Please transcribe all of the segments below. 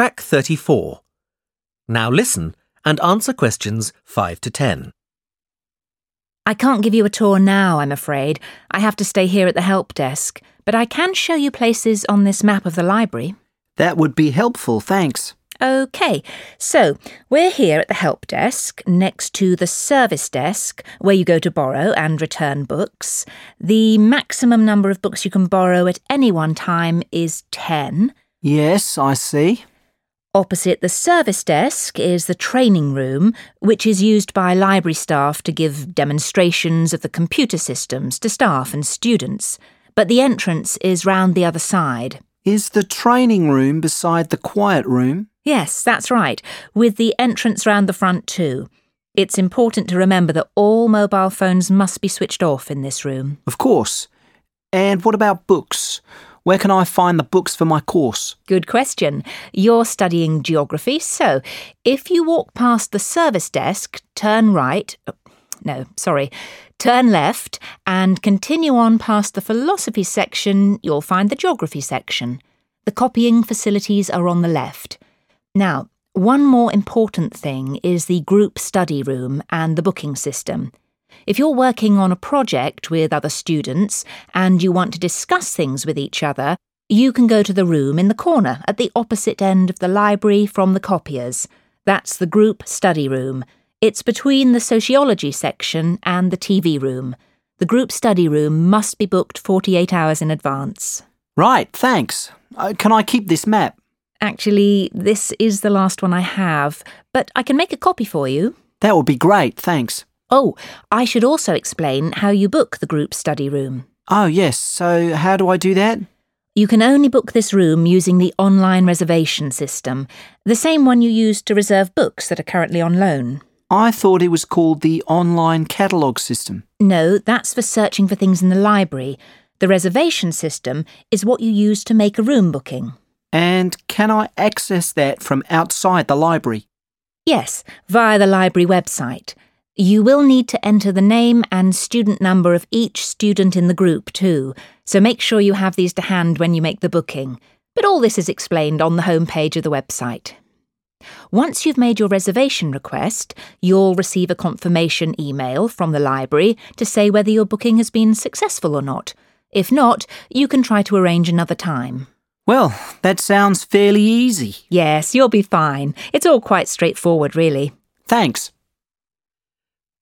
Track 34. Now listen and answer questions 5 to 10. I can't give you a tour now, I'm afraid. I have to stay here at the help desk, but I can show you places on this map of the library. That would be helpful, thanks. OK, so we're here at the help desk next to the service desk where you go to borrow and return books. The maximum number of books you can borrow at any one time is 10. Yes, I see. Opposite the service desk is the training room, which is used by library staff to give demonstrations of the computer systems to staff and students. But the entrance is round the other side. Is the training room beside the quiet room? Yes, that's right, with the entrance round the front too. It's important to remember that all mobile phones must be switched off in this room. Of course. And what about books? Where can I find the books for my course? Good question. You're studying geography, so if you walk past the service desk, turn right. uh, No, sorry. Turn left and continue on past the philosophy section, you'll find the geography section. The copying facilities are on the left. Now, one more important thing is the group study room and the booking system. If you're working on a project with other students and you want to discuss things with each other, you can go to the room in the corner at the opposite end of the library from the copiers. That's the group study room. It's between the sociology section and the TV room. The group study room must be booked 48 hours in advance. Right, thanks. Uh, can I keep this map? Actually, this is the last one I have, but I can make a copy for you. That would be great, thanks. Oh, I should also explain how you book the group study room. Oh, yes, so how do I do that? You can only book this room using the online reservation system, the same one you use to reserve books that are currently on loan. I thought it was called the online catalogue system. No, that's for searching for things in the library. The reservation system is what you use to make a room booking. And can I access that from outside the library? Yes, via the library website. You will need to enter the name and student number of each student in the group too, so make sure you have these to hand when you make the booking. But all this is explained on the homepage of the website. Once you've made your reservation request, you'll receive a confirmation email from the library to say whether your booking has been successful or not. If not, you can try to arrange another time. Well, that sounds fairly easy. Yes, you'll be fine. It's all quite straightforward, really. Thanks.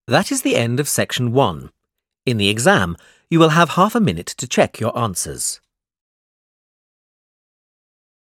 That is the end of section 1. In the exam, you will have half a minute to check your answers.